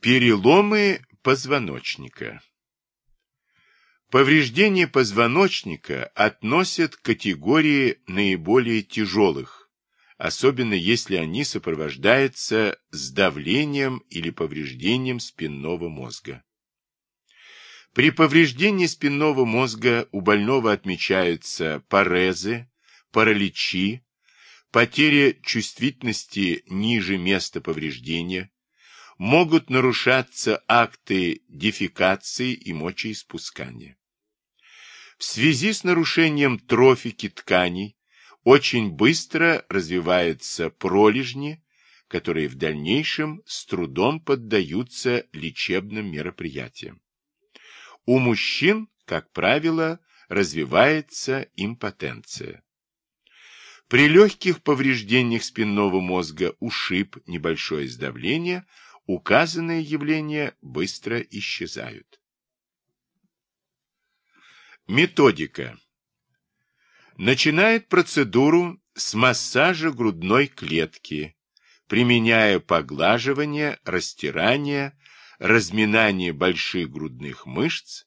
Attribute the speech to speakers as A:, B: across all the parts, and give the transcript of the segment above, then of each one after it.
A: Переломы позвоночника. Повреждения позвоночника относят к категории наиболее тяжелых, особенно если они сопровождаются сдавлением или повреждением спинного мозга. При повреждении спинного мозга у больного отмечаются парезы, параличи, потеря чувствительности ниже места повреждения, могут нарушаться акты дефекации и мочеиспускания. В связи с нарушением трофики тканей очень быстро развиваются пролежни, которые в дальнейшем с трудом поддаются лечебным мероприятиям. У мужчин, как правило, развивается импотенция. При легких повреждениях спинного мозга ушиб, небольшое сдавление – указанные явления быстро исчезают. Методика. Начинает процедуру с массажа грудной клетки, применяя поглаживание, растирание, разминание больших грудных мышц,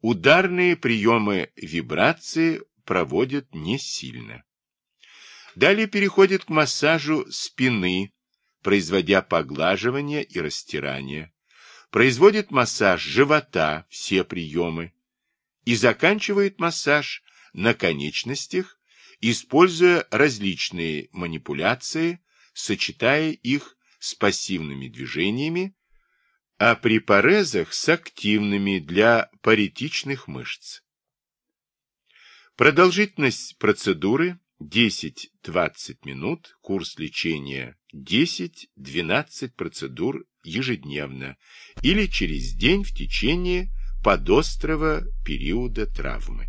A: ударные приемы вибрации проводят не сильно. Далее переходит к массажу спины, производя поглаживание и растирание, производит массаж живота, все приемы, и заканчивает массаж на конечностях, используя различные манипуляции, сочетая их с пассивными движениями, а при парезах с активными для паритичных мышц. Продолжительность процедуры 10-20 минут, курс лечения 10-12 процедур ежедневно или через день в течение подострого периода травмы.